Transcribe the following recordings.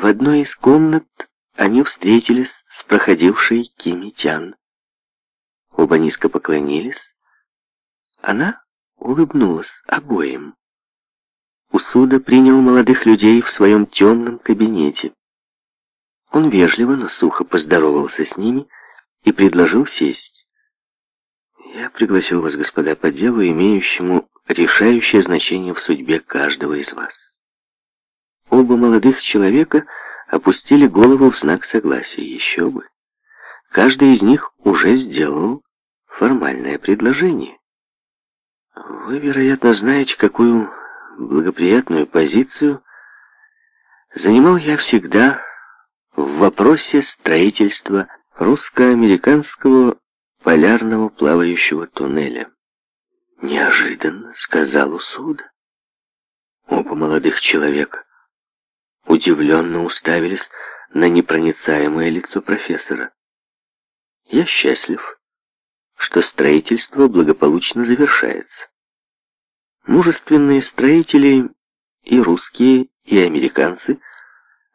В одной из комнат они встретились с проходившей Кими Оба низко поклонились. Она улыбнулась обоим. Усуда принял молодых людей в своем темном кабинете. Он вежливо, но сухо поздоровался с ними и предложил сесть. «Я пригласил вас, господа, по делу, имеющему решающее значение в судьбе каждого из вас. Оба молодых человека опустили голову в знак согласия. Еще бы. Каждый из них уже сделал формальное предложение. Вы, вероятно, знаете, какую благоприятную позицию занимал я всегда в вопросе строительства русско-американского полярного плавающего туннеля. Неожиданно сказал Усуда. Оба молодых человека удивленно уставились на непроницаемое лицо профессора. «Я счастлив, что строительство благополучно завершается. Мужественные строители и русские, и американцы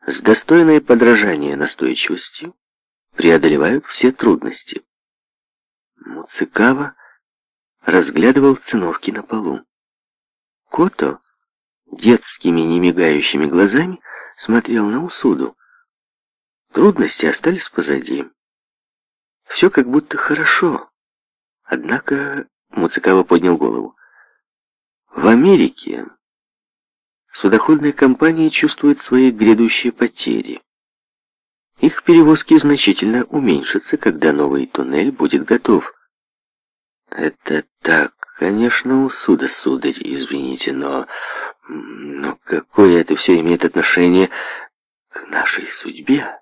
с достойной подражания настойчивостью преодолевают все трудности». Муцикава разглядывал циновки на полу. Кото детскими немигающими глазами смотрел на Усуду. Трудности остались позади. Все как будто хорошо. Однако Муцикава поднял голову. В Америке судоходные компании чувствуют свои грядущие потери. Их перевозки значительно уменьшатся, когда новый туннель будет готов. Это так, конечно, у суда, сударь, извините, но но какое это все имеет отношение к нашей судьбе?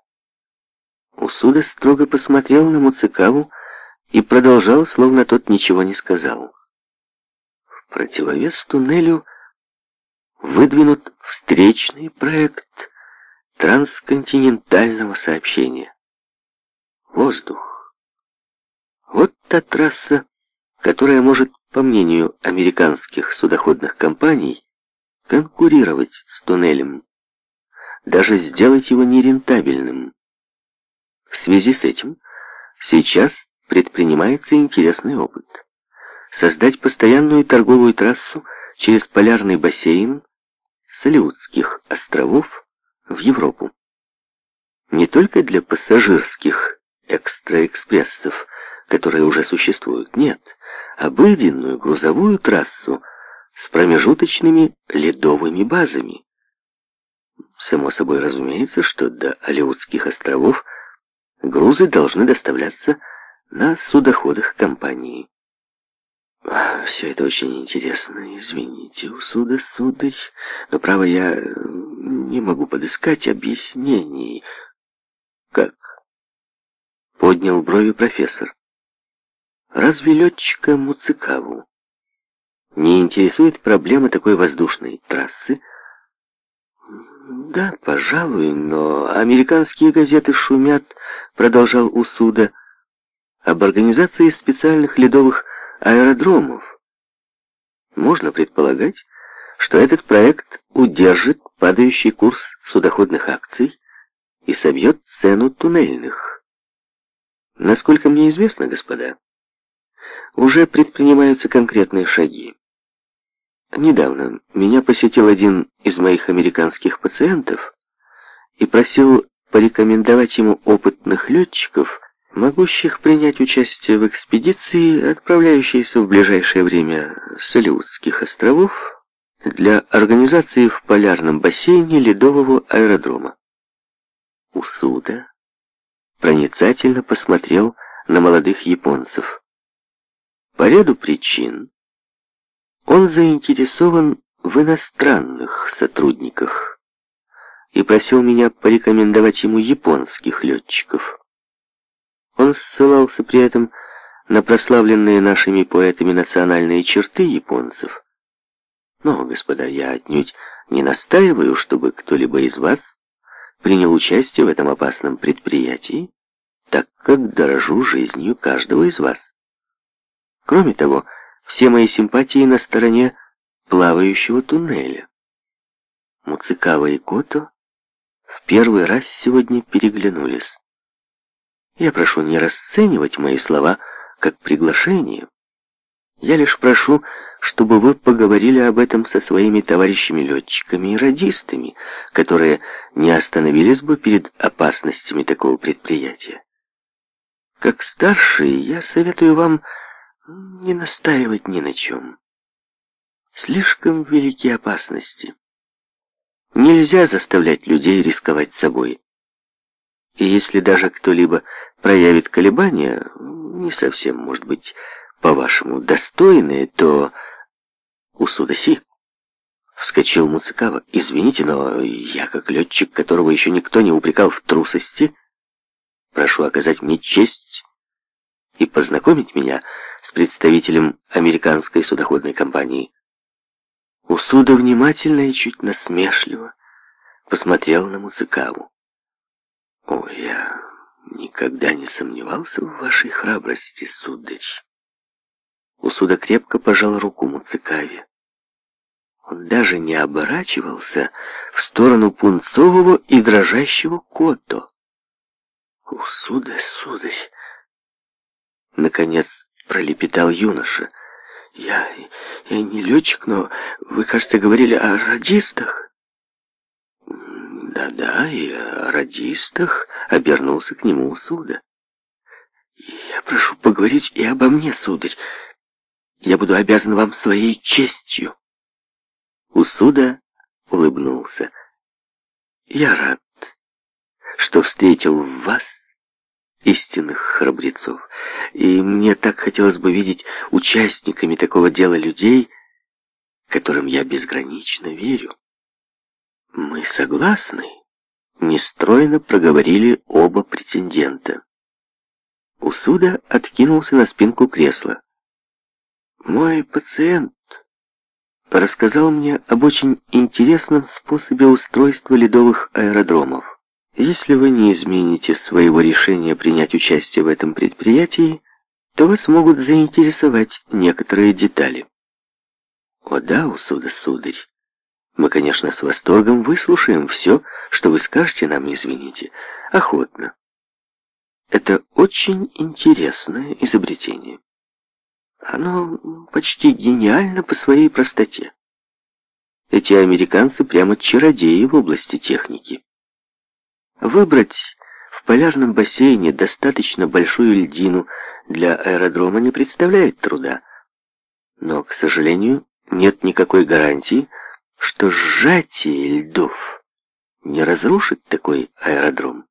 Усуда строго посмотрел на Муцикаву и продолжал, словно тот ничего не сказал. В противовес туннелю выдвинут встречный проект трансконтинентального сообщения. Воздух. Вот та трасса, которая может, по мнению американских судоходных компаний, конкурировать с туннелем, даже сделать его нерентабельным. В связи с этим сейчас предпринимается интересный опыт. Создать постоянную торговую трассу через полярный бассейн Салиутских островов в Европу. Не только для пассажирских экстраэкспрессов, которые уже существуют, нет. Обыденную грузовую трассу с промежуточными ледовыми базами. Само собой разумеется, что до Алеутских островов грузы должны доставляться на судоходах компании. А, Все это очень интересно. Извините, у суда сударь, но, право, я не могу подыскать объяснений. Как? Поднял брови профессор. Разве летчика Муцикаву не интересует проблема такой воздушной трассы? Да, пожалуй, но американские газеты шумят, продолжал Усуда, об организации специальных ледовых аэродромов. Можно предполагать, что этот проект удержит падающий курс судоходных акций и собьет цену туннельных. Насколько мне известно, господа, уже предпринимаются конкретные шаги. Недавно меня посетил один из моих американских пациентов и просил порекомендовать ему опытных летчиков, могущих принять участие в экспедиции, отправляющейся в ближайшее время с Алиутских островов для организации в полярном бассейне ледового аэродрома. Усуда проницательно посмотрел на молодых японцев. По ряду причин он заинтересован в иностранных сотрудниках и просил меня порекомендовать ему японских летчиков. Он ссылался при этом на прославленные нашими поэтами национальные черты японцев. Но, господа, я отнюдь не настаиваю, чтобы кто-либо из вас принял участие в этом опасном предприятии, так как дорожу жизнью каждого из вас. Кроме того, все мои симпатии на стороне плавающего туннеля. Муцикава и Кото в первый раз сегодня переглянулись. Я прошу не расценивать мои слова как приглашение. Я лишь прошу, чтобы вы поговорили об этом со своими товарищами-летчиками и радистами, которые не остановились бы перед опасностями такого предприятия. Как старший, я советую вам не настаивать ни на чем. Слишком велики опасности. Нельзя заставлять людей рисковать собой. И если даже кто-либо проявит колебания, не совсем, может быть, по-вашему, достойные, то... Усудаси. Вскочил Муцикава. «Извините, но я, как летчик, которого еще никто не упрекал в трусости, прошу оказать мне честь и познакомить меня с представителем американской судоходной компании. Усуда внимательно и чуть насмешливо посмотрел на Муцикаву. «О, я никогда не сомневался в вашей храбрости, судач». Усуда крепко пожал руку Муцикаве. Он даже не оборачивался в сторону пунцового и дрожащего Кото. Усуда, сударь, сударь!» Наконец пролепетал юноша. «Я, я не летчик, но вы, кажется, говорили о радистах». «Да-да, и о радистах», — обернулся к нему Суда. «Я прошу поговорить и обо мне, сударь. Я буду обязан вам своей честью». Усуда улыбнулся. «Я рад, что встретил вас истинных храбрецов. И мне так хотелось бы видеть участниками такого дела людей, которым я безгранично верю. Мы согласны, нестройно проговорили оба претендента. Усуда откинулся на спинку кресла. Мой пациент рассказал мне об очень интересном способе устройства ледовых аэродромов. Если вы не измените своего решения принять участие в этом предприятии, то вас могут заинтересовать некоторые детали. О да, усуда, сударь. Мы, конечно, с восторгом выслушаем все, что вы скажете нам, извините, охотно. Это очень интересное изобретение. Оно почти гениально по своей простоте. Эти американцы прямо чародеи в области техники. Выбрать в полярном бассейне достаточно большую льдину для аэродрома не представляет труда. Но, к сожалению, нет никакой гарантии, что сжатие льдов не разрушит такой аэродром.